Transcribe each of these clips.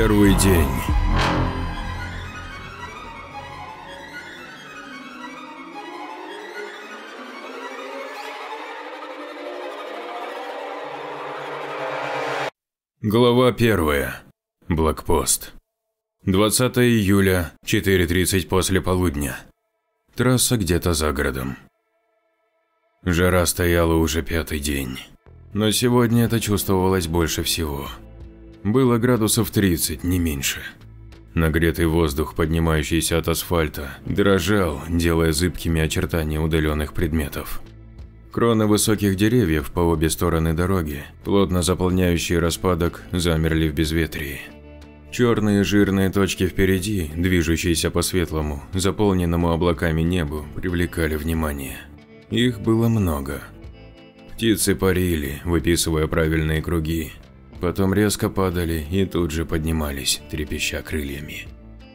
Первый день. Глава первая. Блокпост. 20 июля, 4.30 после полудня. Трасса где-то за городом. Жара стояла уже пятый день. Но сегодня это чувствовалось больше всего. Было градусов 30, не меньше. Нагретый воздух, поднимающийся от асфальта, дрожал, делая зыбкими очертания удаленных предметов. Кроны высоких деревьев по обе стороны дороги, плотно заполняющие распадок, замерли в безветрии. Черные жирные точки впереди, движущиеся по светлому, заполненному облаками небу, привлекали внимание. Их было много. Птицы парили, выписывая правильные круги, потом резко падали и тут же поднимались, трепеща крыльями.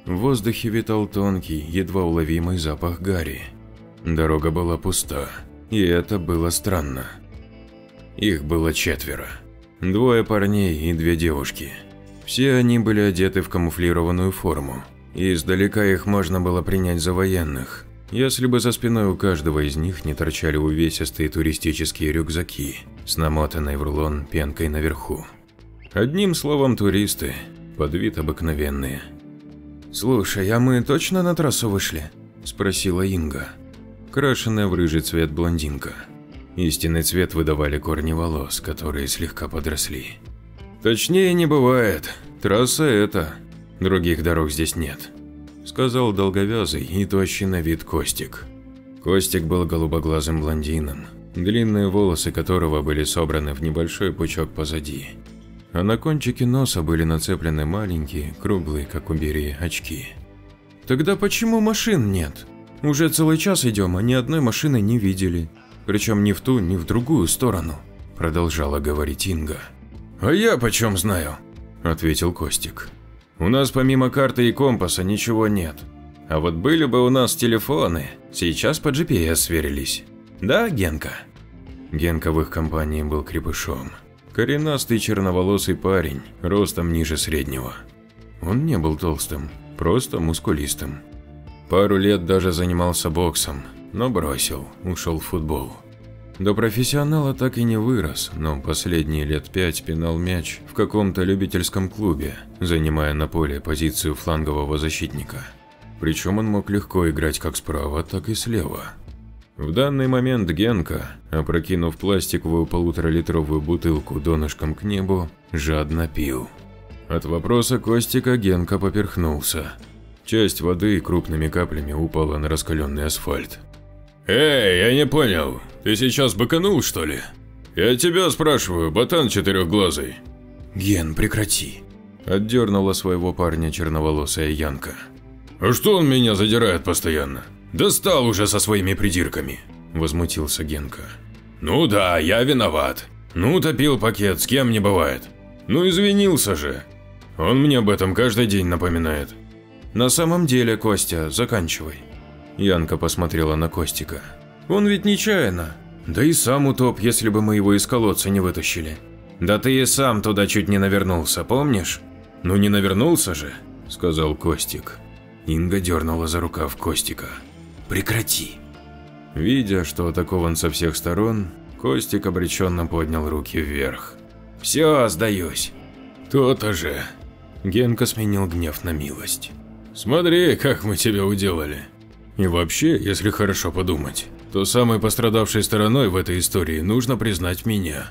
В воздухе витал тонкий, едва уловимый запах гари. Дорога была пуста, и это было странно. Их было четверо. Двое парней и две девушки. Все они были одеты в камуфлированную форму, и издалека их можно было принять за военных, если бы за спиной у каждого из них не торчали увесистые туристические рюкзаки с намотанной в рулон пенкой наверху. Одним словом, туристы, под вид обыкновенные. «Слушай, а мы точно на трассу вышли?» – спросила Инга крашенная в рыжий цвет блондинка. Истинный цвет выдавали корни волос, которые слегка подросли. «Точнее не бывает. Трасса эта. Других дорог здесь нет», – сказал долговязый и тощий на вид Костик. Костик был голубоглазым блондином, длинные волосы которого были собраны в небольшой пучок позади. А на кончике носа были нацеплены маленькие, круглые, как у Берии, очки. «Тогда почему машин нет?» Уже целый час идем, а ни одной машины не видели. Причем ни в ту, ни в другую сторону, продолжала говорить Инга. А я почем знаю? Ответил Костик. У нас помимо карты и компаса ничего нет. А вот были бы у нас телефоны, сейчас по GPS сверились. Да, Генка? Генка в их компании был крепышом. Коренастый черноволосый парень, ростом ниже среднего. Он не был толстым, просто мускулистым. Пару лет даже занимался боксом, но бросил, ушел в футбол. До профессионала так и не вырос, но последние лет пять пинал мяч в каком-то любительском клубе, занимая на поле позицию флангового защитника. Причем он мог легко играть как справа, так и слева. В данный момент Генка, опрокинув пластиковую полуторалитровую бутылку донышком к небу, жадно пил. От вопроса Костика Генка поперхнулся. Часть воды крупными каплями упала на раскаленный асфальт. «Эй, я не понял, ты сейчас быканул, что ли? Я тебя спрашиваю, ботан четырехглазый». «Ген, прекрати», – отдернула своего парня черноволосая Янка. «А что он меня задирает постоянно? Достал уже со своими придирками», – возмутился Генка. «Ну да, я виноват. Ну, топил пакет, с кем не бывает. Ну, извинился же. Он мне об этом каждый день напоминает. На самом деле, Костя, заканчивай. Янка посмотрела на Костика. Он ведь нечаянно. Да и сам утоп, если бы мы его из колодца не вытащили. Да ты и сам туда чуть не навернулся, помнишь? Ну не навернулся же, сказал Костик. Инга дернула за рукав Костика. Прекрати. Видя, что атакован со всех сторон, Костик обреченно поднял руки вверх. «Все, сдаюсь». «То-то же». Генка сменил гнев на милость. Смотри, как мы тебя уделали. И вообще, если хорошо подумать, то самой пострадавшей стороной в этой истории нужно признать меня.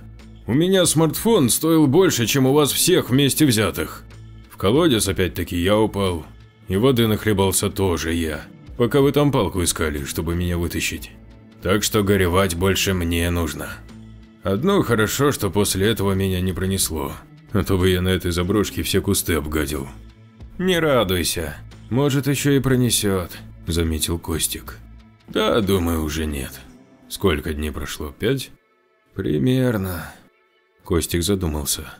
У меня смартфон стоил больше, чем у вас всех вместе взятых. В колодец опять-таки я упал, и воды нахлебался тоже я, пока вы там палку искали, чтобы меня вытащить. Так что горевать больше мне нужно. Одно хорошо, что после этого меня не пронесло, а то бы я на этой заброшке все кусты обгадил. Не радуйся, может, еще и пронесет, заметил Костик. Да, думаю, уже нет. Сколько дней прошло? Пять? Примерно. Костик задумался.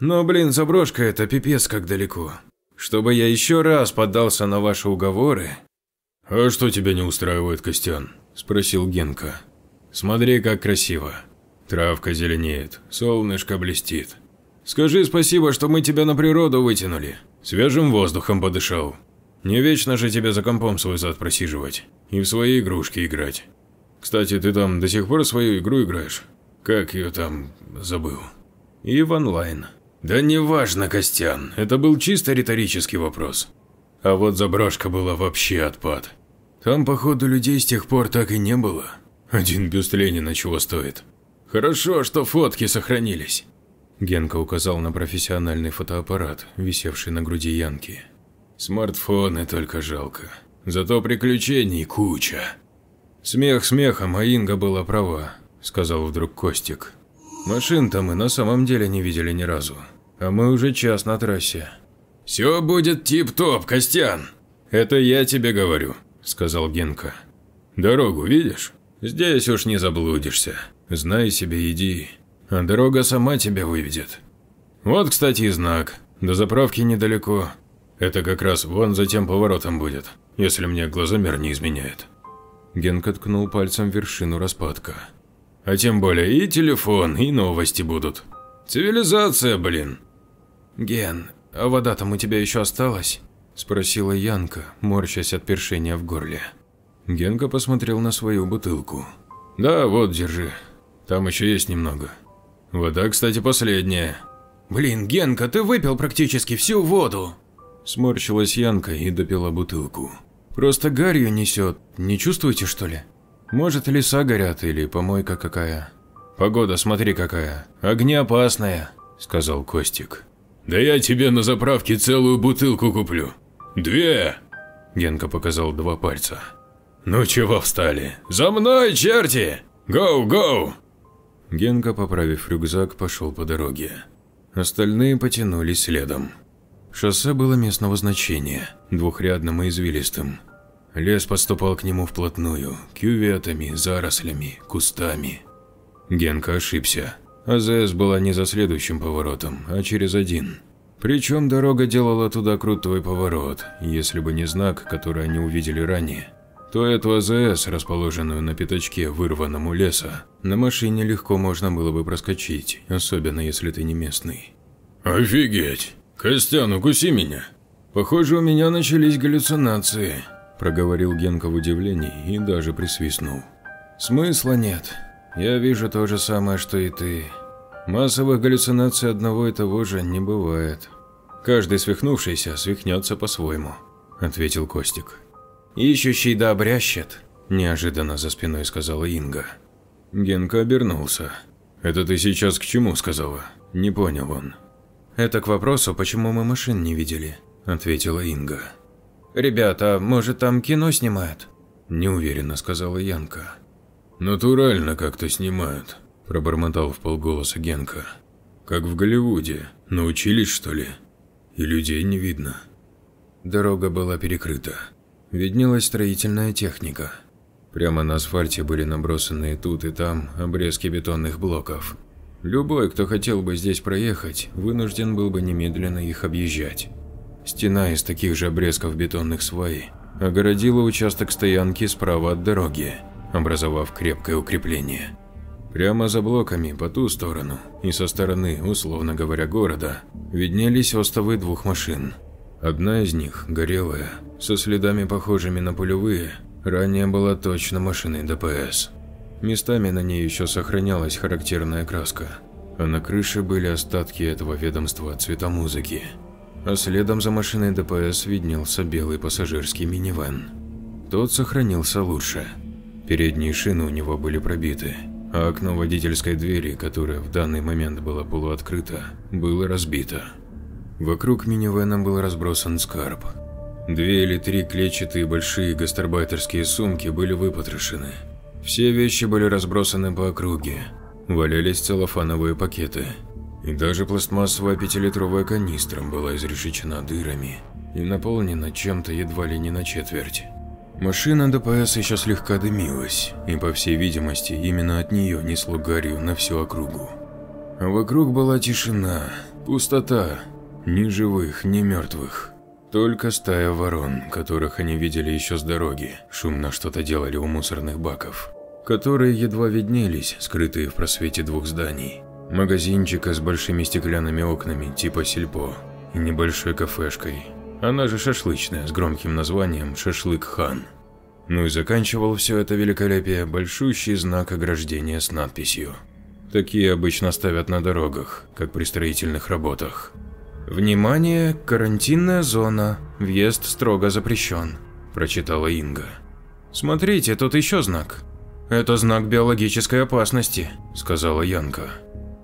Но, блин, заброшка это пипец как далеко. Чтобы я еще раз поддался на ваши уговоры. А что тебя не устраивает, Костян? Спросил Генка. Смотри, как красиво. Травка зеленеет, солнышко блестит. Скажи спасибо, что мы тебя на природу вытянули. Свежим воздухом подышал. Не вечно же тебе за компом свой зад просиживать и в свои игрушки играть. Кстати, ты там до сих пор свою игру играешь? Как ее там забыл? И в онлайн. Да неважно, Костян, это был чисто риторический вопрос. А вот заброшка была вообще отпад. Там, походу, людей с тех пор так и не было. Один бюст Ленина чего стоит. Хорошо, что фотки сохранились. Генка указал на профессиональный фотоаппарат, висевший на груди Янки. Смартфоны только жалко. Зато приключений куча. Смех смехом, а Инга была права, сказал вдруг Костик. Машин-то мы на самом деле не видели ни разу, а мы уже час на трассе. Все будет тип-топ, Костян. Это я тебе говорю, сказал Генка. Дорогу видишь? Здесь уж не заблудишься. Знай себе, иди, а дорога сама тебя выведет. Вот, кстати, и знак. До заправки недалеко. Это как раз вон за тем поворотом будет, если мне глазомер не изменяет. Генка ткнул пальцем вершину распадка. А тем более и телефон, и новости будут. Цивилизация, блин. Ген, а вода там у тебя еще осталась? Спросила Янка, морщась от першения в горле. Генка посмотрел на свою бутылку. Да, вот, держи. Там еще есть немного. Вода, кстати, последняя. Блин, Генка, ты выпил практически всю воду. Сморщилась Янка и допила бутылку. Просто гарью несет, не чувствуете что ли? Может леса горят или помойка какая? Погода смотри какая, огнеопасная, сказал Костик. Да я тебе на заправке целую бутылку куплю. Две! Генка показал два пальца. Ну чего встали? За мной, черти! Гоу, гоу! Генка, поправив рюкзак, пошел по дороге. Остальные потянулись следом. Шоссе было местного значения, двухрядным и извилистым. Лес подступал к нему вплотную, кюветами, зарослями, кустами. Генка ошибся. АЗС была не за следующим поворотом, а через один. Причем дорога делала туда крутой поворот, если бы не знак, который они увидели ранее, то эту АЗС, расположенную на пятачке, вырванном у леса, на машине легко можно было бы проскочить, особенно если ты не местный. «Офигеть! Костян, укуси меня!» «Похоже, у меня начались галлюцинации», – проговорил Генка в удивлении и даже присвистнул. «Смысла нет. Я вижу то же самое, что и ты. Массовых галлюцинаций одного и того же не бывает. Каждый свихнувшийся свихнется по-своему», – ответил Костик. «Ищущий да обрящет», – неожиданно за спиной сказала Инга. Генка обернулся. «Это ты сейчас к чему сказала?» Не понял он. «Это к вопросу, почему мы машин не видели», – ответила Инга. «Ребята, может там кино снимают?» – неуверенно сказала Янка. «Натурально как-то снимают», – пробормотал в полголоса Генка. «Как в Голливуде. Научились, что ли? И людей не видно». Дорога была перекрыта. Виднелась строительная техника. Прямо на асфальте были набросаны тут и там обрезки бетонных блоков. Любой, кто хотел бы здесь проехать, вынужден был бы немедленно их объезжать. Стена из таких же обрезков бетонных свай огородила участок стоянки справа от дороги, образовав крепкое укрепление. Прямо за блоками по ту сторону и со стороны, условно говоря, города, виднелись остовы двух машин – Одна из них, горелая, со следами похожими на пулевые, ранее была точно машиной ДПС. Местами на ней еще сохранялась характерная краска, а на крыше были остатки этого ведомства цветомузыки. А следом за машиной ДПС виднелся белый пассажирский минивэн. Тот сохранился лучше. Передние шины у него были пробиты, а окно водительской двери, которое в данный момент было полуоткрыто, было разбито. Вокруг минивэна был разбросан скарб. Две или три клетчатые большие гастарбайтерские сумки были выпотрошены. Все вещи были разбросаны по округе. Валялись целлофановые пакеты. И даже пластмассовая пятилитровая канистра была изрешечена дырами и наполнена чем-то едва ли не на четверть. Машина ДПС еще слегка дымилась, и, по всей видимости, именно от нее несло гарью на всю округу. А вокруг была тишина, пустота, ни живых, ни мертвых. Только стая ворон, которых они видели еще с дороги, шумно что-то делали у мусорных баков, которые едва виднелись, скрытые в просвете двух зданий. Магазинчика с большими стеклянными окнами, типа сельпо, и небольшой кафешкой. Она же шашлычная, с громким названием «Шашлык Хан». Ну и заканчивал все это великолепие большущий знак ограждения с надписью. Такие обычно ставят на дорогах, как при строительных работах. «Внимание! Карантинная зона. Въезд строго запрещен», – прочитала Инга. «Смотрите, тут еще знак». «Это знак биологической опасности», – сказала Янка.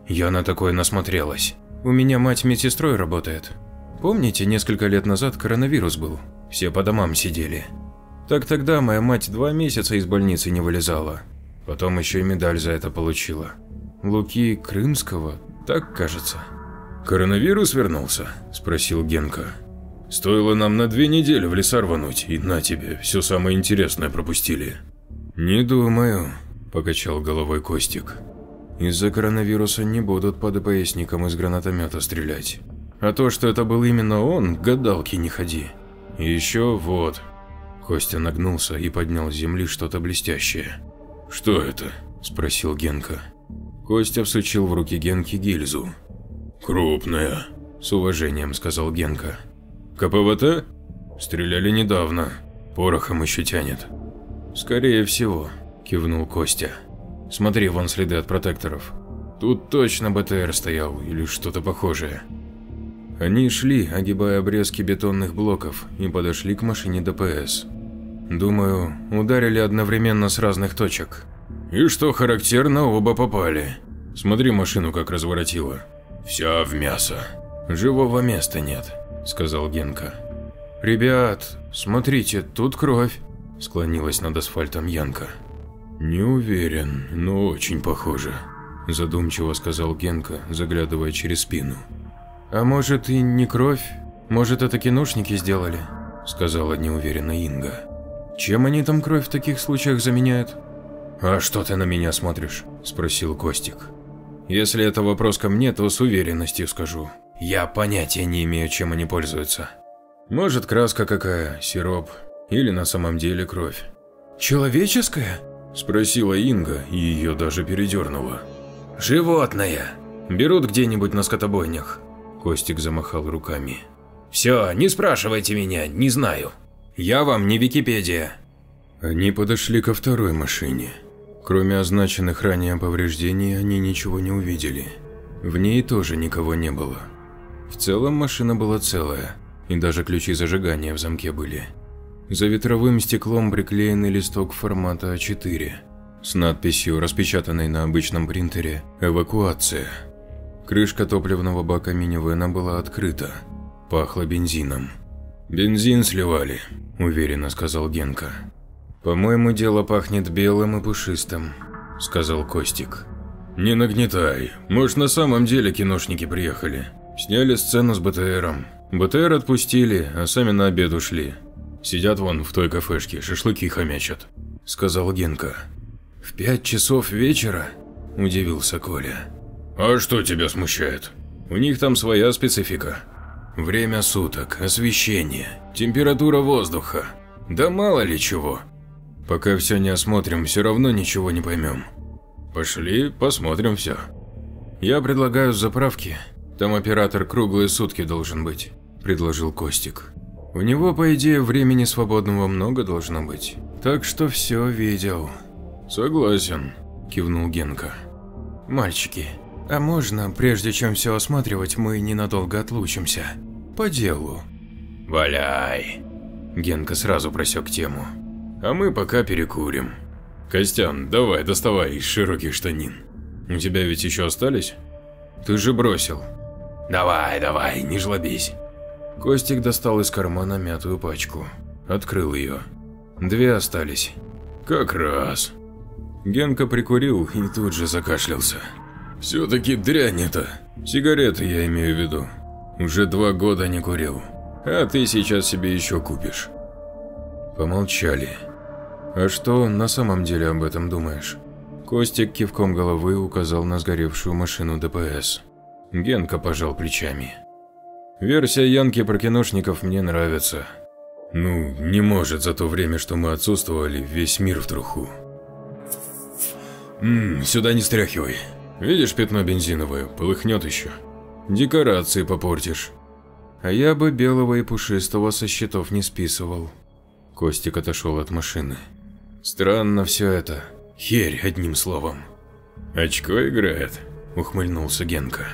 Я на такое насмотрелась. У меня мать медсестрой работает. Помните, несколько лет назад коронавирус был? Все по домам сидели. Так тогда моя мать два месяца из больницы не вылезала. Потом еще и медаль за это получила. Луки Крымского, так кажется. «Коронавирус вернулся?» – спросил Генка. «Стоило нам на две недели в леса рвануть, и на тебе, все самое интересное пропустили». «Не думаю», – покачал головой Костик. «Из-за коронавируса не будут по ДПСникам из гранатомета стрелять. А то, что это был именно он, гадалки не ходи. И еще вот, Костя нагнулся и поднял с земли что-то блестящее. «Что это?» – спросил Генка. Костя всучил в руки Генки гильзу. «Крупная», – с уважением сказал Генка. «КПВТ?» «Стреляли недавно. Порохом еще тянет». «Скорее всего», – кивнул Костя. «Смотри, вон следы от протекторов. Тут точно БТР стоял или что-то похожее». Они шли, огибая обрезки бетонных блоков, и подошли к машине ДПС. Думаю, ударили одновременно с разных точек. И что характерно, оба попали. Смотри, машину как разворотило. Вся в мясо. Живого места нет, сказал Генка. Ребят, смотрите, тут кровь, склонилась над асфальтом Янка. Не уверен, но очень похоже, задумчиво сказал Генка, заглядывая через спину. А может и не кровь, может это киношники сделали, сказала неуверенно Инга. Чем они там кровь в таких случаях заменяют? А что ты на меня смотришь? спросил Костик. Если это вопрос ко мне, то с уверенностью скажу. Я понятия не имею, чем они пользуются. Может, краска какая, сироп, или на самом деле кровь. Человеческая? Спросила Инга, и ее даже передернуло. Животное. Берут где-нибудь на скотобойнях. Костик замахал руками. «Все, не спрашивайте меня, не знаю. Я вам не Википедия». Они подошли ко второй машине. Кроме означенных ранее повреждений, они ничего не увидели. В ней тоже никого не было. В целом машина была целая, и даже ключи зажигания в замке были. За ветровым стеклом приклеенный листок формата А4 с надписью, распечатанной на обычном принтере «Эвакуация». Крышка топливного бака минивэна была открыта. Пахло бензином. «Бензин сливали», – уверенно сказал Генка. «По-моему, дело пахнет белым и пушистым», – сказал Костик. «Не нагнетай. Может, на самом деле киношники приехали. Сняли сцену с БТРом. БТР отпустили, а сами на обед ушли. Сидят вон в той кафешке, шашлыки хомячат», – сказал Генка. «В пять часов вечера?» – удивился Коля. А что тебя смущает? У них там своя специфика. Время суток, освещение, температура воздуха. Да мало ли чего. Пока все не осмотрим, все равно ничего не поймем. Пошли, посмотрим все. Я предлагаю заправки. Там оператор круглые сутки должен быть, предложил Костик. У него, по идее, времени свободного много должно быть. Так что все видел. Согласен, кивнул Генка. Мальчики, а можно, прежде чем все осматривать, мы ненадолго отлучимся? По делу. Валяй. Генка сразу просек тему. А мы пока перекурим. Костян, давай, доставай из широких штанин. У тебя ведь еще остались? Ты же бросил. Давай, давай, не жлобись. Костик достал из кармана мятую пачку. Открыл ее. Две остались. Как раз. Генка прикурил и тут же закашлялся. Все-таки дрянь это. Сигареты я имею в виду. Уже два года не курил. А ты сейчас себе еще купишь. Помолчали. А что на самом деле об этом думаешь? Костик кивком головы указал на сгоревшую машину ДПС. Генка пожал плечами. Версия Янки про киношников мне нравится. Ну, не может за то время, что мы отсутствовали, весь мир в труху. Ммм, сюда не стряхивай. Видишь пятно бензиновое, полыхнет еще. Декорации попортишь. А я бы белого и пушистого со счетов не списывал. Костик отошел от машины. Странно все это. Херь, одним словом. Очко играет, ухмыльнулся Генка.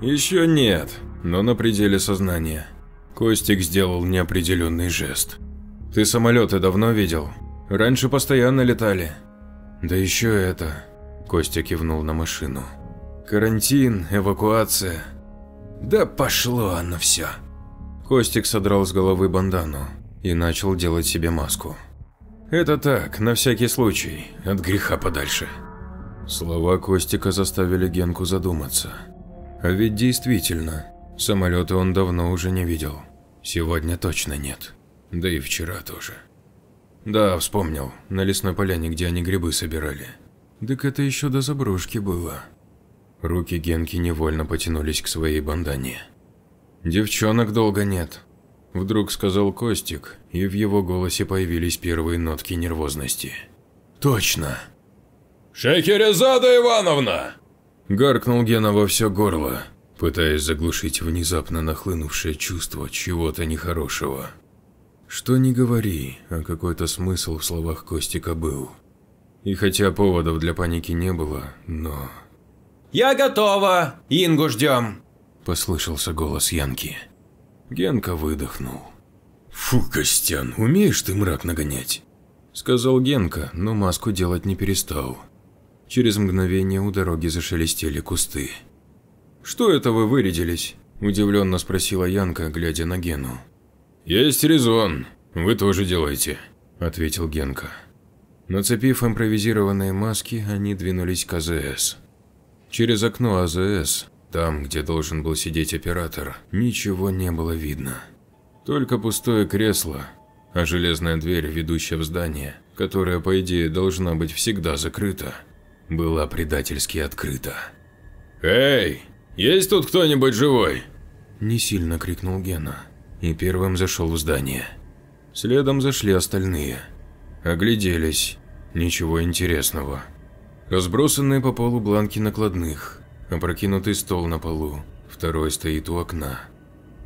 Еще нет, но на пределе сознания. Костик сделал неопределенный жест. Ты самолеты давно видел? Раньше постоянно летали. Да еще это. Костя кивнул на машину. Карантин, эвакуация. Да пошло оно все. Костик содрал с головы бандану и начал делать себе маску. Это так, на всякий случай, от греха подальше. Слова Костика заставили Генку задуматься. А ведь действительно, самолеты он давно уже не видел. Сегодня точно нет. Да и вчера тоже. Да, вспомнил, на лесной поляне, где они грибы собирали. Так это еще до заброшки было. Руки Генки невольно потянулись к своей бандане. «Девчонок долго нет», – вдруг сказал Костик, и в его голосе появились первые нотки нервозности. «Точно!» «Шахерезада Ивановна!» – гаркнул Гена во все горло, пытаясь заглушить внезапно нахлынувшее чувство чего-то нехорошего. Что ни говори, а какой-то смысл в словах Костика был. И хотя поводов для паники не было, но «Я готова! Ингу ждем!» – послышался голос Янки. Генка выдохнул. «Фу, Костян, умеешь ты мрак нагонять?» – сказал Генка, но маску делать не перестал. Через мгновение у дороги зашелестели кусты. «Что это вы вырядились?» – удивленно спросила Янка, глядя на Гену. «Есть резон, вы тоже делаете», – ответил Генка. Нацепив импровизированные маски, они двинулись к АЗС. Через окно АЗС, там, где должен был сидеть оператор, ничего не было видно. Только пустое кресло, а железная дверь, ведущая в здание, которая, по идее, должна быть всегда закрыта, была предательски открыта. «Эй, есть тут кто-нибудь живой?» Не сильно крикнул Гена и первым зашел в здание. Следом зашли остальные. Огляделись. Ничего интересного. Разбросанные по полу бланки накладных, опрокинутый стол на полу, второй стоит у окна.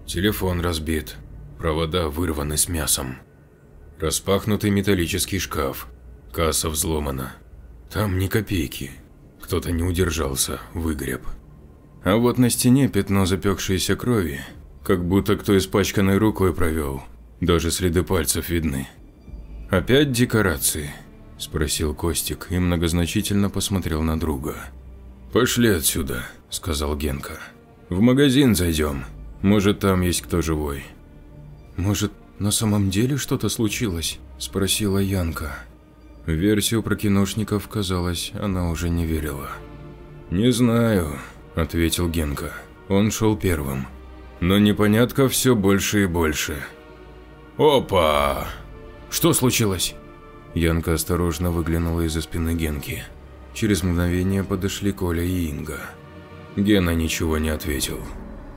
Телефон разбит, провода вырваны с мясом. Распахнутый металлический шкаф, касса взломана. Там ни копейки, кто-то не удержался, выгреб. А вот на стене пятно запекшейся крови, как будто кто испачканной рукой провел, даже следы пальцев видны. Опять декорации. – спросил Костик и многозначительно посмотрел на друга. «Пошли отсюда», – сказал Генка. «В магазин зайдем. Может, там есть кто живой». «Может, на самом деле что-то случилось?» – спросила Янка. В версию про киношников, казалось, она уже не верила. «Не знаю», – ответил Генка. Он шел первым. «Но непонятка все больше и больше». «Опа! Что случилось?» Янка осторожно выглянула из-за спины Генки. Через мгновение подошли Коля и Инга. Гена ничего не ответил.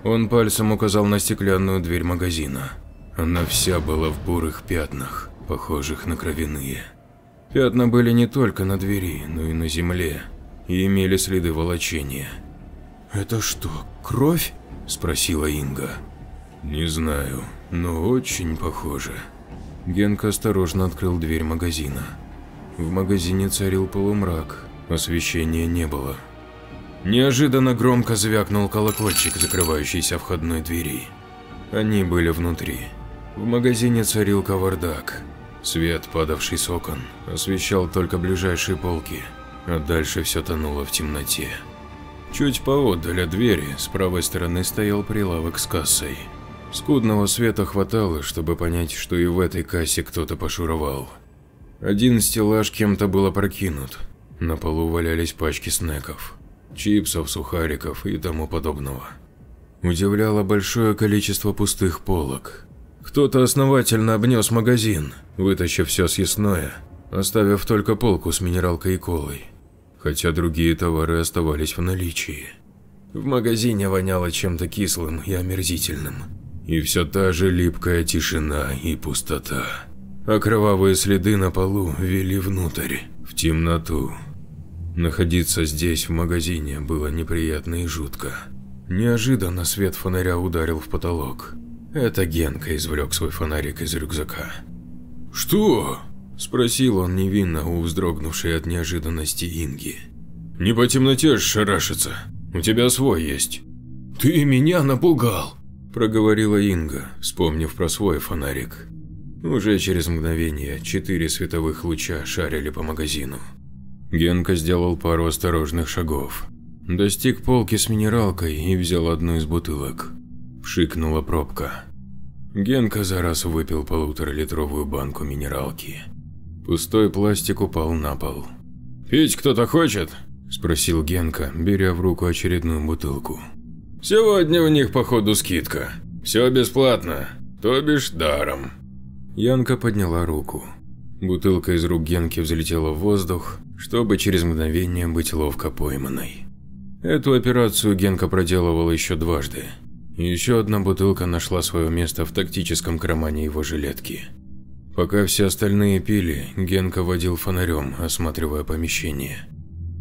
Он пальцем указал на стеклянную дверь магазина. Она вся была в бурых пятнах, похожих на кровяные. Пятна были не только на двери, но и на земле, и имели следы волочения. «Это что, кровь?» – спросила Инга. «Не знаю, но очень похоже». Генка осторожно открыл дверь магазина. В магазине царил полумрак, освещения не было. Неожиданно громко звякнул колокольчик, закрывающийся входной двери. Они были внутри. В магазине царил кавардак. Свет, падавший с окон, освещал только ближайшие полки, а дальше все тонуло в темноте. Чуть поодаль от двери, с правой стороны стоял прилавок с кассой. Скудного света хватало, чтобы понять, что и в этой кассе кто-то пошуровал. Один стеллаж кем-то был опрокинут. На полу валялись пачки снеков, чипсов, сухариков и тому подобного. Удивляло большое количество пустых полок. Кто-то основательно обнес магазин, вытащив все съестное, оставив только полку с минералкой и колой. Хотя другие товары оставались в наличии. В магазине воняло чем-то кислым и омерзительным. И все та же липкая тишина и пустота. А кровавые следы на полу вели внутрь, в темноту. Находиться здесь, в магазине, было неприятно и жутко. Неожиданно свет фонаря ударил в потолок. Это Генка извлек свой фонарик из рюкзака. «Что?» – спросил он невинно у вздрогнувшей от неожиданности Инги. «Не по темноте ж шарашиться. У тебя свой есть». «Ты меня напугал», – проговорила Инга, вспомнив про свой фонарик. Уже через мгновение четыре световых луча шарили по магазину. Генка сделал пару осторожных шагов. Достиг полки с минералкой и взял одну из бутылок. Пшикнула пробка. Генка за раз выпил полуторалитровую банку минералки. Пустой пластик упал на пол. «Пить кто-то хочет?» – спросил Генка, беря в руку очередную бутылку. «Сегодня у них, походу, скидка. Все бесплатно, то бишь даром». Янка подняла руку. Бутылка из рук Генки взлетела в воздух, чтобы через мгновение быть ловко пойманной. Эту операцию Генка проделывал еще дважды. Еще одна бутылка нашла свое место в тактическом кармане его жилетки. Пока все остальные пили, Генка водил фонарем, осматривая помещение.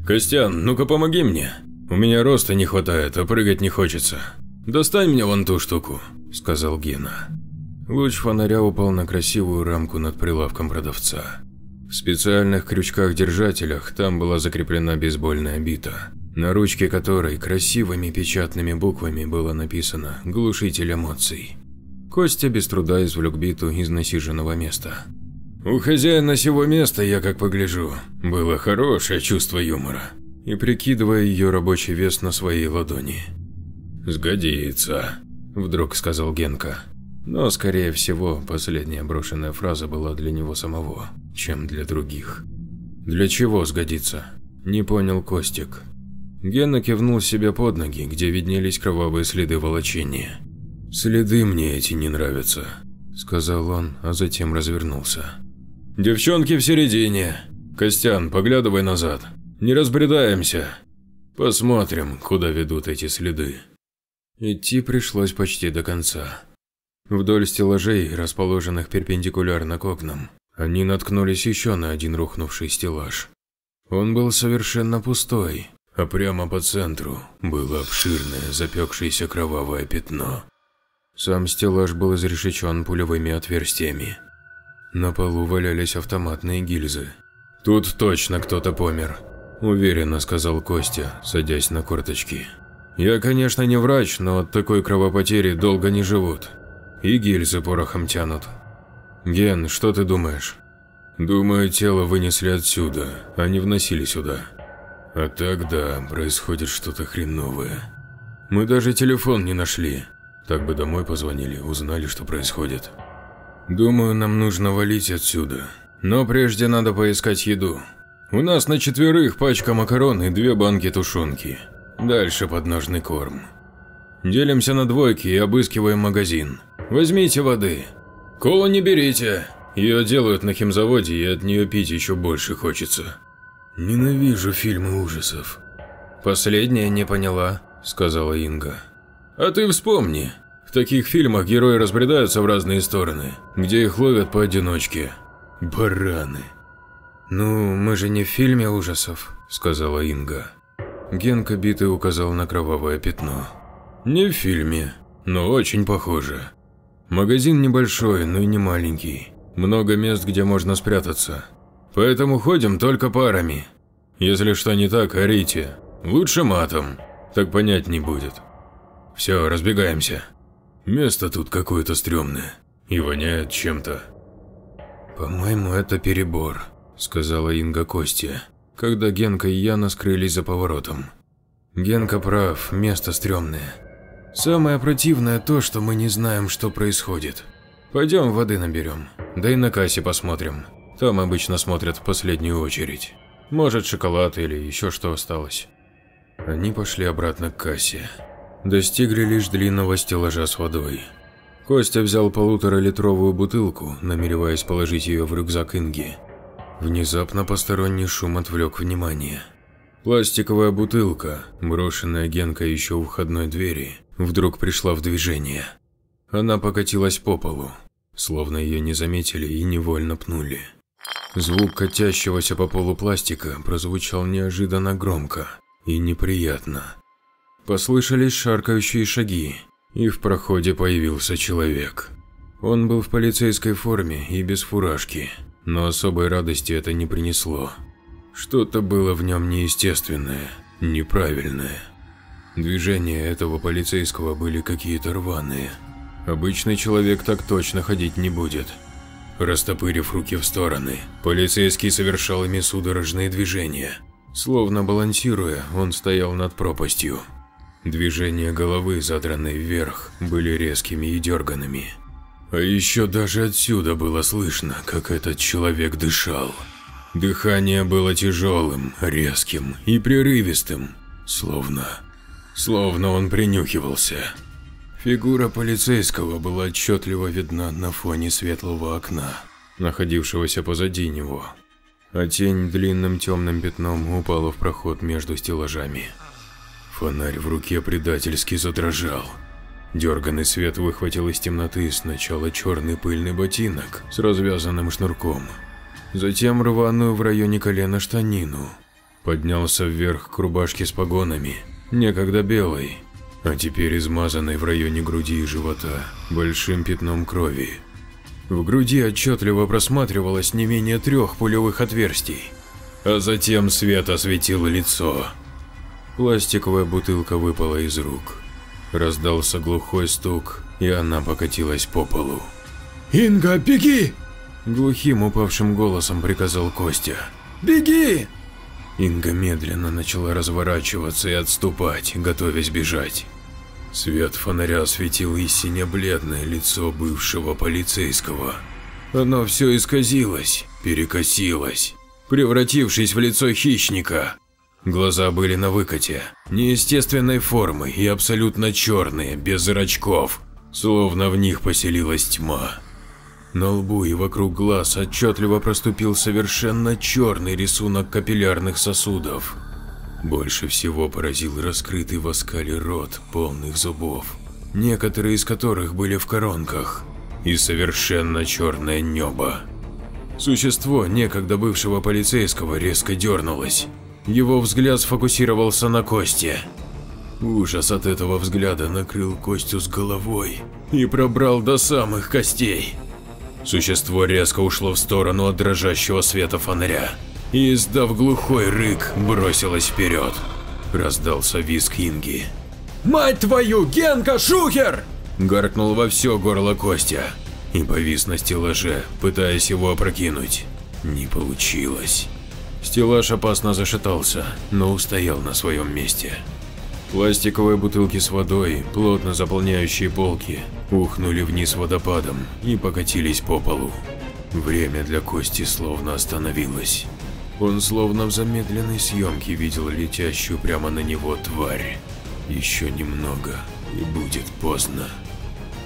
«Костян, ну-ка помоги мне. У меня роста не хватает, а прыгать не хочется. Достань мне вон ту штуку», – сказал Гена. Луч фонаря упал на красивую рамку над прилавком продавца. В специальных крючках-держателях там была закреплена бейсбольная бита, на ручке которой красивыми печатными буквами было написано «Глушитель эмоций». Костя без труда извлек биту из насиженного места. «У хозяина сего места, я как погляжу, было хорошее чувство юмора», и прикидывая ее рабочий вес на своей ладони. «Сгодится», – вдруг сказал Генка. Но, скорее всего, последняя брошенная фраза была для него самого, чем для других. «Для чего сгодится?» – не понял Костик. Гена кивнул себе под ноги, где виднелись кровавые следы волочения. «Следы мне эти не нравятся», – сказал он, а затем развернулся. «Девчонки в середине. Костян, поглядывай назад. Не разбредаемся. Посмотрим, куда ведут эти следы». Идти пришлось почти до конца. Вдоль стеллажей, расположенных перпендикулярно к окнам, они наткнулись еще на один рухнувший стеллаж. Он был совершенно пустой, а прямо по центру было обширное запекшееся кровавое пятно. Сам стеллаж был изрешечен пулевыми отверстиями. На полу валялись автоматные гильзы. «Тут точно кто-то помер», – уверенно сказал Костя, садясь на корточки. «Я, конечно, не врач, но от такой кровопотери долго не живут и гильзы порохом тянут. Ген, что ты думаешь? Думаю, тело вынесли отсюда, а не вносили сюда. А тогда происходит что-то хреновое. Мы даже телефон не нашли. Так бы домой позвонили, узнали, что происходит. Думаю, нам нужно валить отсюда. Но прежде надо поискать еду. У нас на четверых пачка макарон и две банки тушенки. Дальше подножный корм. Делимся на двойки и обыскиваем магазин. Возьмите воды. Колу не берите. Ее делают на химзаводе, и от нее пить еще больше хочется. Ненавижу фильмы ужасов. Последняя не поняла, сказала Инга. А ты вспомни. В таких фильмах герои разбредаются в разные стороны, где их ловят поодиночке. Бараны. Ну, мы же не в фильме ужасов, сказала Инга. Генка битый указал на кровавое пятно. Не в фильме, но очень похоже. Магазин небольшой, но и не маленький. Много мест, где можно спрятаться. Поэтому ходим только парами. Если что не так, орите. Лучше матом, так понять не будет. Все, разбегаемся. Место тут какое-то стрёмное и воняет чем-то. По-моему, это перебор, сказала Инга Костя, когда Генка и Яна скрылись за поворотом. Генка прав, место стрёмное. Самое противное то, что мы не знаем, что происходит. Пойдем воды наберем, да и на кассе посмотрим. Там обычно смотрят в последнюю очередь. Может шоколад или еще что осталось. Они пошли обратно к кассе. Достигли лишь длинного стеллажа с водой. Костя взял полуторалитровую бутылку, намереваясь положить ее в рюкзак Инги. Внезапно посторонний шум отвлек внимание. Пластиковая бутылка, брошенная Генкой еще у входной двери, вдруг пришла в движение. Она покатилась по полу, словно ее не заметили и невольно пнули. Звук катящегося по полу пластика прозвучал неожиданно громко и неприятно. Послышались шаркающие шаги, и в проходе появился человек. Он был в полицейской форме и без фуражки, но особой радости это не принесло. Что-то было в нем неестественное, неправильное. Движения этого полицейского были какие-то рваные. Обычный человек так точно ходить не будет. Растопырив руки в стороны, полицейский совершал ими судорожные движения. Словно балансируя, он стоял над пропастью. Движения головы, задранной вверх, были резкими и дерганными. А еще даже отсюда было слышно, как этот человек дышал. Дыхание было тяжелым, резким и прерывистым, словно... словно он принюхивался. Фигура полицейского была отчетливо видна на фоне светлого окна, находившегося позади него, а тень длинным темным пятном упала в проход между стеллажами. Фонарь в руке предательски задрожал. Дерганный свет выхватил из темноты сначала черный пыльный ботинок с развязанным шнурком, затем рваную в районе колена штанину. Поднялся вверх к рубашке с погонами, некогда белой, а теперь измазанной в районе груди и живота большим пятном крови. В груди отчетливо просматривалось не менее трех пулевых отверстий, а затем свет осветил лицо. Пластиковая бутылка выпала из рук. Раздался глухой стук, и она покатилась по полу. «Инга, беги!» Глухим упавшим голосом приказал Костя. «Беги!» Инга медленно начала разворачиваться и отступать, готовясь бежать. Свет фонаря осветил истинно бледное лицо бывшего полицейского. Оно все исказилось, перекосилось, превратившись в лицо хищника. Глаза были на выкате, неестественной формы и абсолютно черные, без зрачков, словно в них поселилась тьма. На лбу и вокруг глаз отчетливо проступил совершенно черный рисунок капиллярных сосудов. Больше всего поразил раскрытый в оскале рот полных зубов, некоторые из которых были в коронках, и совершенно черное небо. Существо некогда бывшего полицейского резко дернулось, его взгляд сфокусировался на Косте. Ужас от этого взгляда накрыл Костю с головой и пробрал до самых костей. Существо резко ушло в сторону от дрожащего света фонаря и, издав глухой рык, бросилось вперед. Раздался визг Инги. «Мать твою, Генка, шухер!» Гаркнул во все горло Костя и повис на стеллаже, пытаясь его опрокинуть. Не получилось. Стеллаж опасно зашатался, но устоял на своем месте. Пластиковые бутылки с водой, плотно заполняющие полки, ухнули вниз водопадом и покатились по полу. Время для Кости словно остановилось. Он словно в замедленной съемке видел летящую прямо на него тварь. Еще немного, и будет поздно.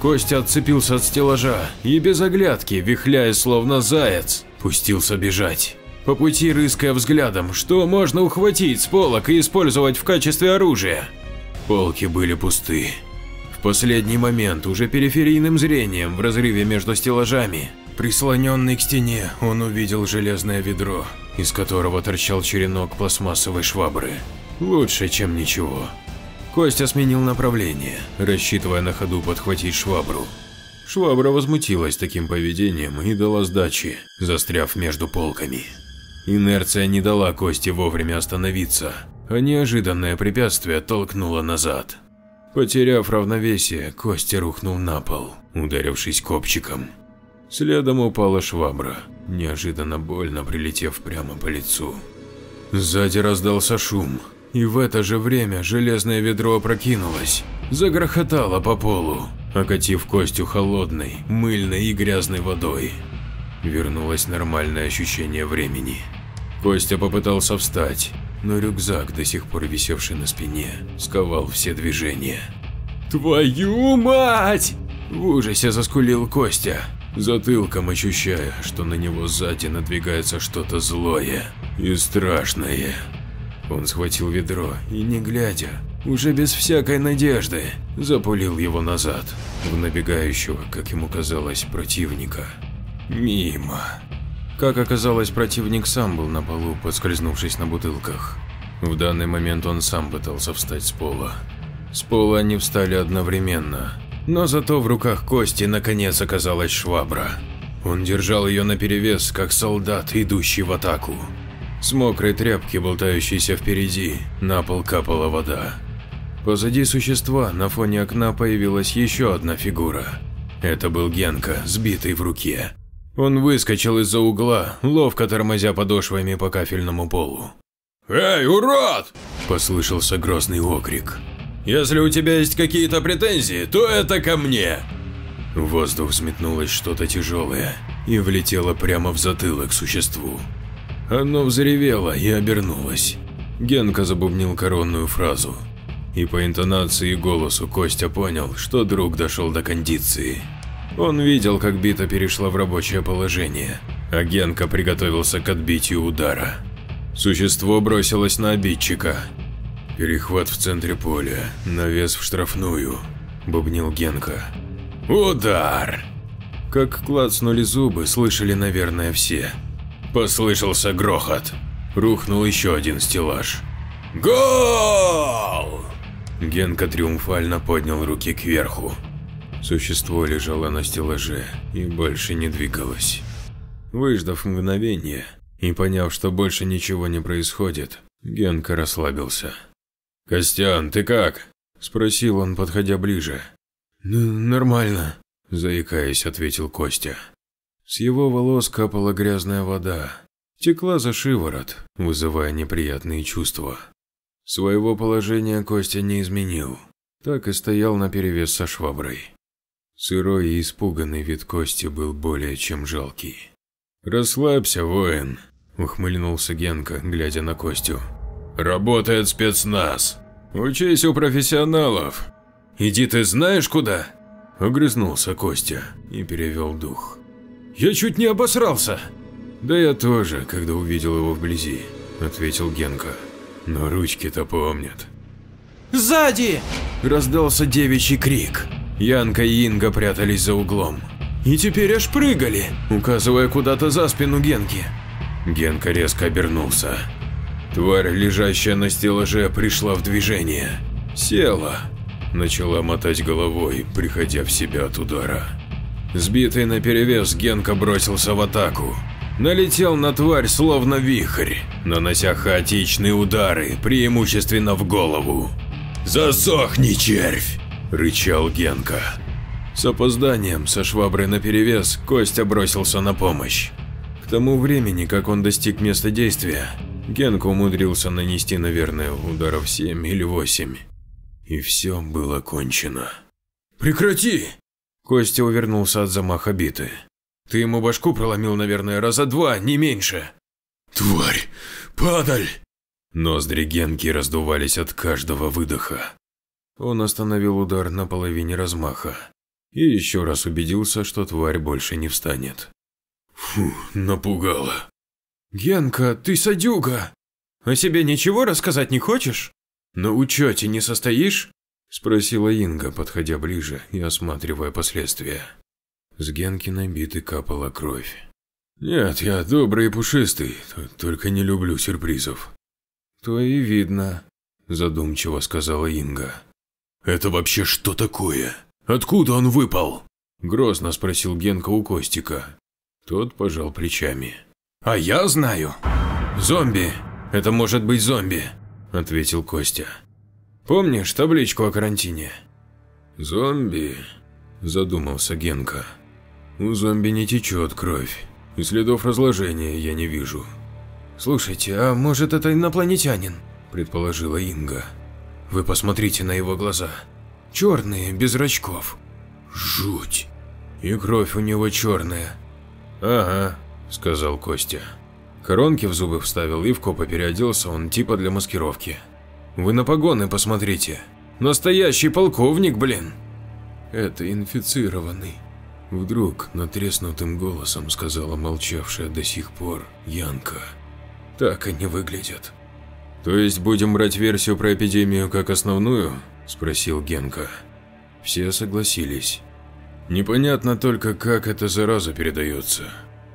Костя отцепился от стеллажа и без оглядки, вихляя словно заяц, пустился бежать по пути рыская взглядом, что можно ухватить с полок и использовать в качестве оружия. Полки были пусты. В последний момент, уже периферийным зрением, в разрыве между стеллажами, прислоненный к стене, он увидел железное ведро, из которого торчал черенок пластмассовой швабры. Лучше, чем ничего. Костя сменил направление, рассчитывая на ходу подхватить швабру. Швабра возмутилась таким поведением и дала сдачи, застряв между полками. Инерция не дала Косте вовремя остановиться, а неожиданное препятствие толкнуло назад. Потеряв равновесие, Костя рухнул на пол, ударившись копчиком. Следом упала швабра, неожиданно больно прилетев прямо по лицу. Сзади раздался шум, и в это же время железное ведро опрокинулось, загрохотало по полу, окатив Костю холодной, мыльной и грязной водой. Вернулось нормальное ощущение времени. Костя попытался встать, но рюкзак, до сих пор висевший на спине, сковал все движения. «Твою мать!» В ужасе заскулил Костя, затылком ощущая, что на него сзади надвигается что-то злое и страшное. Он схватил ведро и, не глядя, уже без всякой надежды, запулил его назад, в набегающего, как ему казалось, противника. Мимо. Как оказалось, противник сам был на полу, подскользнувшись на бутылках. В данный момент он сам пытался встать с пола. С пола они встали одновременно, но зато в руках Кости наконец оказалась швабра. Он держал ее наперевес, как солдат, идущий в атаку. С мокрой тряпки, болтающейся впереди, на пол капала вода. Позади существа на фоне окна появилась еще одна фигура. Это был Генка, сбитый в руке. Он выскочил из-за угла, ловко тормозя подошвами по кафельному полу. «Эй, урод!» – послышался грозный окрик. «Если у тебя есть какие-то претензии, то это ко мне!» В воздух взметнулось что-то тяжелое и влетело прямо в затылок существу. Оно взревело и обернулось. Генка забубнил коронную фразу. И по интонации и голосу Костя понял, что друг дошел до кондиции. Он видел, как бита перешла в рабочее положение, а Генка приготовился к отбитию удара. Существо бросилось на обидчика. «Перехват в центре поля, навес в штрафную», – бубнил Генка. «Удар!» Как клацнули зубы, слышали, наверное, все. Послышался грохот. Рухнул еще один стеллаж. «Гол!» Генка триумфально поднял руки кверху. Существо лежало на стеллаже и больше не двигалось. Выждав мгновение и поняв, что больше ничего не происходит, Генка расслабился. «Костян, ты как?» – спросил он, подходя ближе. «Нормально», – заикаясь, ответил Костя. С его волос капала грязная вода, текла за шиворот, вызывая неприятные чувства. Своего положения Костя не изменил, так и стоял наперевес со шваброй. Сырой и испуганный вид Кости был более чем жалкий. «Расслабься, воин», – ухмыльнулся Генка, глядя на Костю. «Работает спецназ. Учись у профессионалов. Иди ты знаешь куда?» Огрызнулся Костя и перевел дух. «Я чуть не обосрался!» «Да я тоже, когда увидел его вблизи», – ответил Генка. «Но ручки-то помнят». «Сзади!» – раздался девичий крик. Янка и Инга прятались за углом. И теперь аж прыгали, указывая куда-то за спину Генки. Генка резко обернулся. Тварь, лежащая на стеллаже, пришла в движение. Села. Начала мотать головой, приходя в себя от удара. Сбитый наперевес, Генка бросился в атаку. Налетел на тварь словно вихрь, нанося хаотичные удары, преимущественно в голову. «Засохни, червь!» – рычал Генка. С опозданием, со шваброй наперевес, Костя бросился на помощь. К тому времени, как он достиг места действия, Генка умудрился нанести, наверное, ударов 7 или 8. И все было кончено. «Прекрати!» Костя увернулся от замаха биты. «Ты ему башку проломил, наверное, раза два, не меньше». «Тварь! Падаль!» Ноздри Генки раздувались от каждого выдоха. Он остановил удар на половине размаха и еще раз убедился, что тварь больше не встанет. Фу, напугало. «Генка, ты садюга! О себе ничего рассказать не хочешь? На учете не состоишь?» – спросила Инга, подходя ближе и осматривая последствия. С Генкиной биты капала кровь. «Нет, я добрый и пушистый, только не люблю сюрпризов». «То и видно», – задумчиво сказала Инга. «Это вообще что такое? Откуда он выпал?» Грозно спросил Генка у Костика. Тот пожал плечами. «А я знаю. Зомби. Это может быть зомби», – ответил Костя. «Помнишь табличку о карантине?» «Зомби?» – задумался Генка. «У зомби не течет кровь, и следов разложения я не вижу». «Слушайте, а может это инопланетянин?» – предположила Инга. Вы посмотрите на его глаза. Черные, без зрачков. Жуть. И кровь у него черная. Ага, сказал Костя. Коронки в зубы вставил и в копа переоделся он типа для маскировки. Вы на погоны посмотрите. Настоящий полковник, блин. Это инфицированный. Вдруг натреснутым голосом сказала молчавшая до сих пор Янка. Так они выглядят. «То есть будем брать версию про эпидемию как основную?» – спросил Генка. Все согласились. Непонятно только, как эта зараза передается.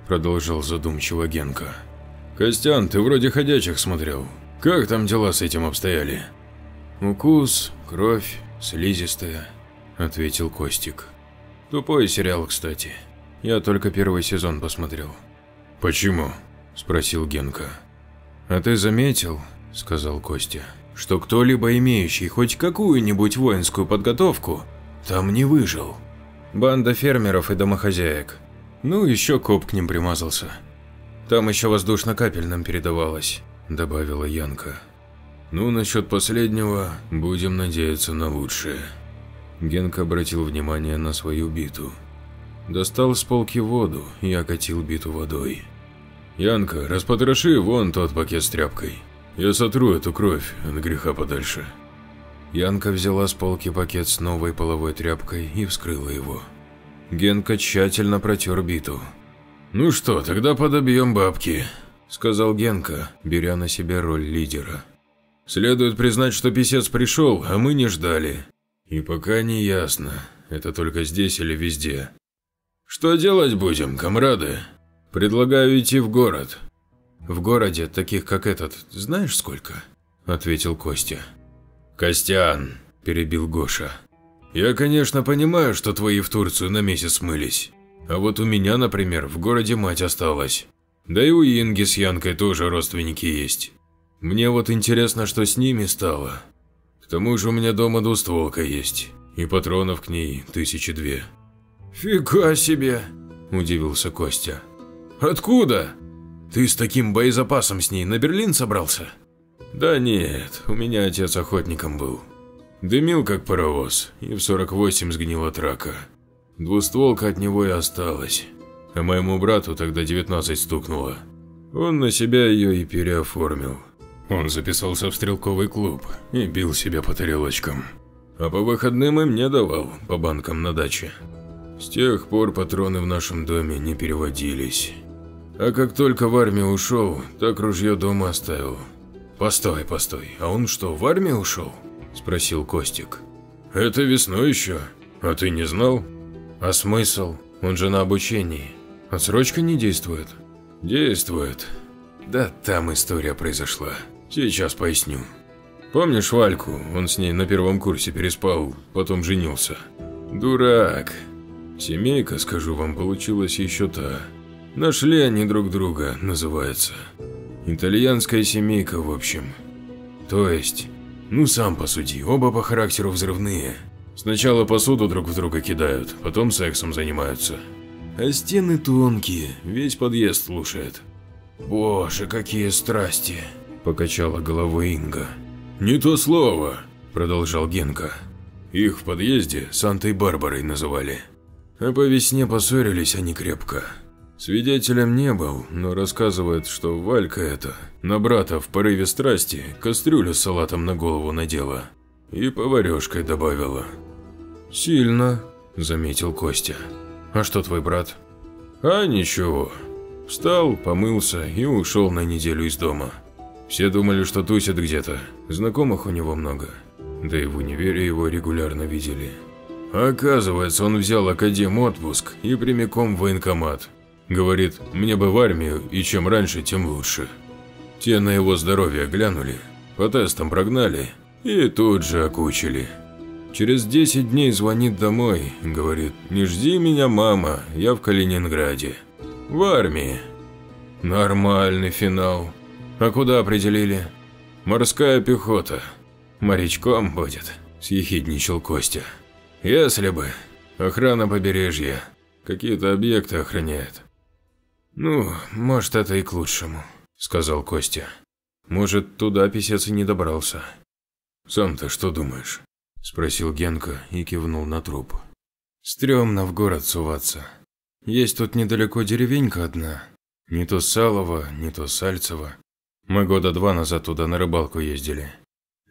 продолжал задумчиво Генка. Костян, ты вроде ходячих смотрел. Как там дела с этим обстояли? Укус, кровь, слизистая, ответил Костик. Тупой сериал, кстати. Я только первый сезон посмотрел. Почему? спросил Генка. А ты заметил, сказал Костя, что кто-либо имеющий хоть какую-нибудь воинскую подготовку там не выжил. Банда фермеров и домохозяек. Ну, еще коп к ним примазался. Там еще воздушно-капельным передавалось, добавила Янка. Ну, насчет последнего, будем надеяться на лучшее. Генка обратил внимание на свою биту. Достал с полки воду и окатил биту водой. «Янка, распотроши вон тот пакет с тряпкой. Я сотру эту кровь от греха подальше». Янка взяла с полки пакет с новой половой тряпкой и вскрыла его. Генка тщательно протер биту. «Ну что, тогда подобьем бабки», – сказал Генка, беря на себя роль лидера. «Следует признать, что писец пришел, а мы не ждали. И пока не ясно, это только здесь или везде. Что делать будем, комрады? Предлагаю идти в город. В городе таких, как этот, знаешь сколько? Ответил Костя. Костян, перебил Гоша. Я, конечно, понимаю, что твои в Турцию на месяц смылись. А вот у меня, например, в городе мать осталась. Да и у Инги с Янкой тоже родственники есть. Мне вот интересно, что с ними стало. К тому же у меня дома двустволка есть, и патронов к ней тысячи две. «Фига себе!» – удивился Костя. «Откуда? Ты с таким боезапасом с ней на Берлин собрался?» «Да нет, у меня отец охотником был. Дымил как паровоз, и в 48 сгнила трака. Двустволка от него и осталась, а моему брату тогда 19 стукнуло. Он на себя ее и переоформил. Он записался в стрелковый клуб и бил себя по тарелочкам. А по выходным им не давал, по банкам на даче. С тех пор патроны в нашем доме не переводились. А как только в армию ушел, так ружье дома оставил. Постой, постой, а он что, в армию ушел? Спросил Костик. Это весной еще, а ты не знал? А смысл? Он же на обучении. Отсрочка не действует? Действует. Да там история произошла. Сейчас поясню. Помнишь Вальку? Он с ней на первом курсе переспал, потом женился. Дурак. Семейка, скажу вам, получилась еще та. Нашли они друг друга, называется. Итальянская семейка, в общем. То есть, ну сам посуди, оба по характеру взрывные. Сначала посуду друг в друга кидают, потом сексом занимаются. А стены тонкие, весь подъезд слушает. Боже, какие страсти покачала головой Инга. «Не то слово», – продолжал Генка. «Их в подъезде Сантой-Барбарой называли. А по весне поссорились они крепко. Свидетелем не был, но рассказывает, что Валька эта на брата в порыве страсти кастрюлю с салатом на голову надела и поварешкой добавила. «Сильно», – заметил Костя. «А что твой брат?» «А ничего. Встал, помылся и ушел на неделю из дома. Все думали, что тусит где-то, знакомых у него много, да и в универе его регулярно видели. Оказывается, он взял академ отпуск и прямиком в военкомат. Говорит, мне бы в армию, и чем раньше, тем лучше. Те на его здоровье глянули, по тестам прогнали и тут же окучили. Через 10 дней звонит домой, говорит, не жди меня, мама, я в Калининграде. В армии. Нормальный финал. А куда определили? Морская пехота. Морячком будет, съехидничал Костя. Если бы. Охрана побережья. Какие-то объекты охраняет. Ну, может, это и к лучшему, сказал Костя. Может, туда писец и не добрался. Сам-то что думаешь? Спросил Генка и кивнул на труп. Стремно в город суваться. Есть тут недалеко деревенька одна. Не то Салово, не то Сальцево. Мы года два назад туда на рыбалку ездили.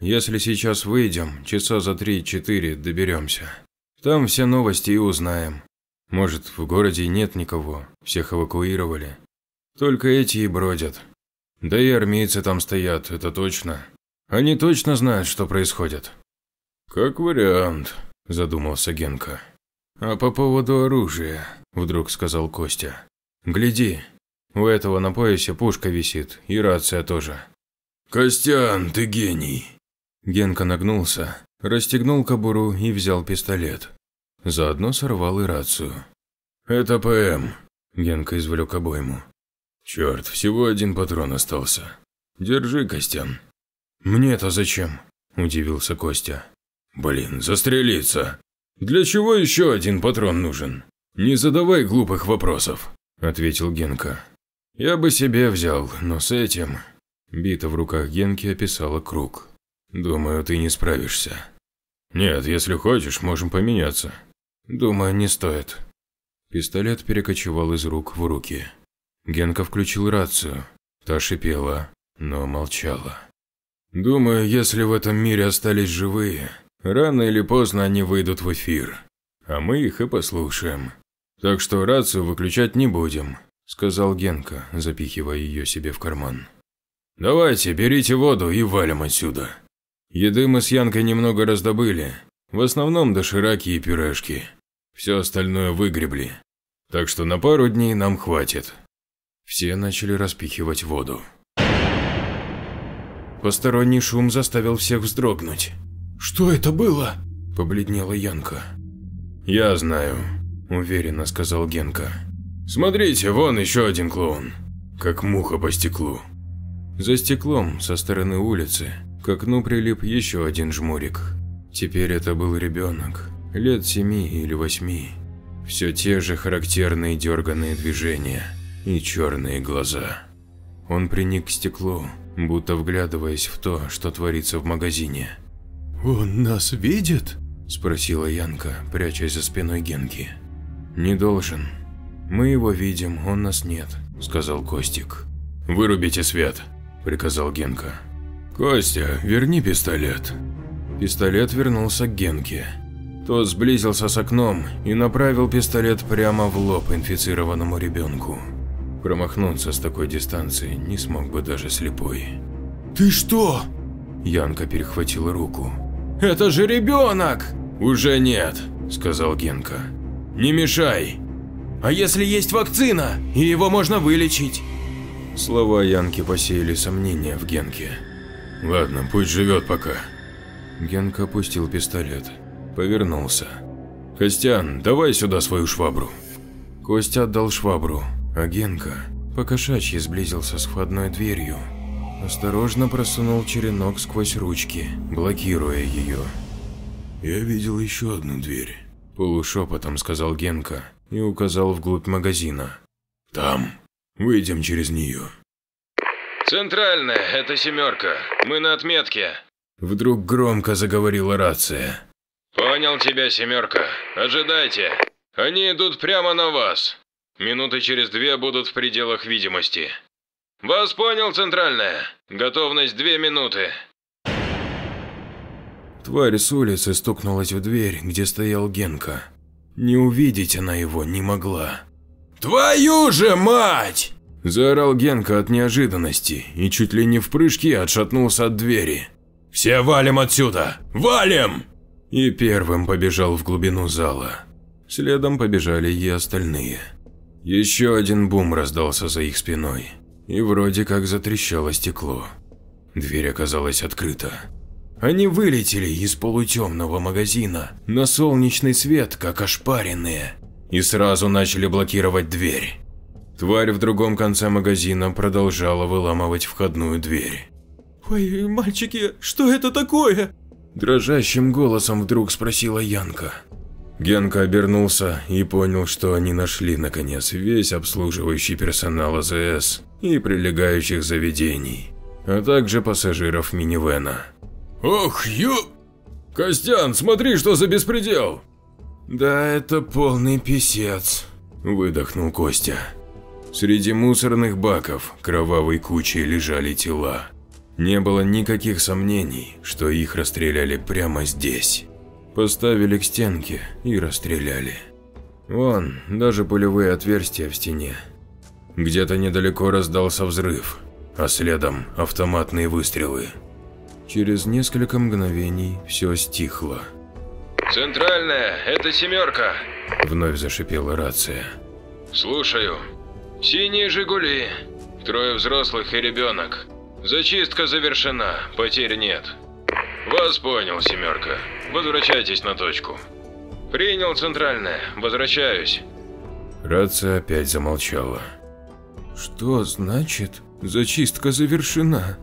Если сейчас выйдем, часа за три-четыре доберемся. Там все новости и узнаем. Может, в городе нет никого, всех эвакуировали. Только эти и бродят. Да и армейцы там стоят, это точно. Они точно знают, что происходит. Как вариант, задумался Генка. А по поводу оружия, вдруг сказал Костя. Гляди, у этого на поясе пушка висит и рация тоже. Костян, ты гений. Генка нагнулся, расстегнул кобуру и взял пистолет. Заодно сорвал и рацию. Это ПМ. Генка извлек обойму. Черт, всего один патрон остался. Держи, Костян. Мне-то зачем? Удивился Костя. Блин, застрелиться. Для чего еще один патрон нужен? Не задавай глупых вопросов, ответил Генка. Я бы себе взял, но с этим... Бита в руках Генки описала круг. Думаю, ты не справишься. Нет, если хочешь, можем поменяться. Думаю, не стоит. Пистолет перекочевал из рук в руки. Генка включил рацию. Та шипела, но молчала. Думаю, если в этом мире остались живые, рано или поздно они выйдут в эфир, а мы их и послушаем. Так что рацию выключать не будем, сказал Генка, запихивая ее себе в карман. Давайте, берите воду и валим отсюда. Еды мы с Янкой немного раздобыли, в основном дошираки и пюрешки. Все остальное выгребли. Так что на пару дней нам хватит. Все начали распихивать воду. Посторонний шум заставил всех вздрогнуть. «Что это было?» – побледнела Янка. «Я знаю», – уверенно сказал Генка. «Смотрите, вон еще один клоун, как муха по стеклу». За стеклом, со стороны улицы, к окну прилип еще один жмурик. Теперь это был ребенок, лет семи или восьми. Все те же характерные дерганные движения и черные глаза. Он приник к стеклу, будто вглядываясь в то, что творится в магазине. «Он нас видит?» – спросила Янка, прячась за спиной Генки. «Не должен. Мы его видим, он нас нет», – сказал Костик. «Вырубите свет», – приказал Генка. «Костя, верни пистолет». Пистолет вернулся к Генке. Тот сблизился с окном и направил пистолет прямо в лоб инфицированному ребенку. Промахнуться с такой дистанции не смог бы даже слепой. «Ты что?» Янка перехватила руку. «Это же ребенок!» «Уже нет», – сказал Генка. «Не мешай!» «А если есть вакцина, и его можно вылечить?» Слова Янки посеяли сомнения в Генке. «Ладно, пусть живет пока». Генка опустил пистолет повернулся. «Костян, давай сюда свою швабру». Костя отдал швабру, а Генка покошачьи сблизился с входной дверью. Осторожно просунул черенок сквозь ручки, блокируя ее. «Я видел еще одну дверь», – полушепотом сказал Генка и указал вглубь магазина. «Там. Выйдем через нее». «Центральная, это семерка. Мы на отметке». Вдруг громко заговорила рация. «Понял тебя, семерка. Ожидайте. Они идут прямо на вас. Минуты через две будут в пределах видимости. Вас понял, Центральная. Готовность две минуты». Тварь с улицы стукнулась в дверь, где стоял Генка. Не увидеть она его не могла. «Твою же мать!» Заорал Генка от неожиданности и чуть ли не в прыжке отшатнулся от двери. «Все валим отсюда! Валим!» и первым побежал в глубину зала. Следом побежали и остальные. Еще один бум раздался за их спиной, и вроде как затрещало стекло. Дверь оказалась открыта. Они вылетели из полутемного магазина на солнечный свет, как ошпаренные, и сразу начали блокировать дверь. Тварь в другом конце магазина продолжала выламывать входную дверь. «Ой, мальчики, что это такое?» Дрожащим голосом вдруг спросила Янка. Генка обернулся и понял, что они нашли, наконец, весь обслуживающий персонал АЗС и прилегающих заведений, а также пассажиров минивэна. «Ох, ё... Костян, смотри, что за беспредел!» «Да это полный писец», – выдохнул Костя. Среди мусорных баков кровавой кучей лежали тела. Не было никаких сомнений, что их расстреляли прямо здесь. Поставили к стенке и расстреляли. Вон, даже пулевые отверстия в стене. Где-то недалеко раздался взрыв, а следом автоматные выстрелы. Через несколько мгновений все стихло. «Центральная, это семерка!» Вновь зашипела рация. «Слушаю. Синие «Жигули». Трое взрослых и ребенок. Зачистка завершена, потерь нет. Вас понял, семерка. Возвращайтесь на точку. Принял центральное, возвращаюсь. Рация опять замолчала. «Что значит зачистка завершена?»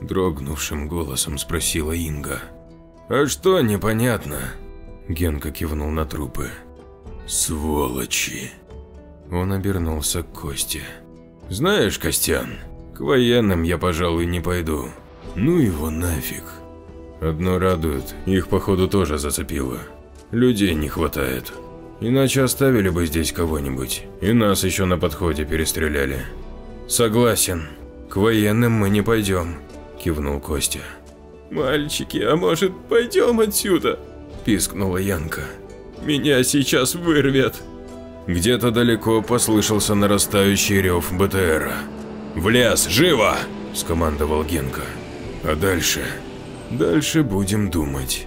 Дрогнувшим голосом спросила Инга. «А что непонятно?» Генка кивнул на трупы. «Сволочи!» Он обернулся к Косте. «Знаешь, Костян, к военным я, пожалуй, не пойду. Ну его нафиг!» Одно радует, их походу тоже зацепило. Людей не хватает. Иначе оставили бы здесь кого-нибудь, и нас еще на подходе перестреляли. Согласен, к военным мы не пойдем, кивнул Костя. Мальчики, а может пойдем отсюда? Пискнула Янка. Меня сейчас вырвет. Где-то далеко послышался нарастающий рев БТРа. «В лес, живо!» – скомандовал Генка. А дальше? Дальше будем думать.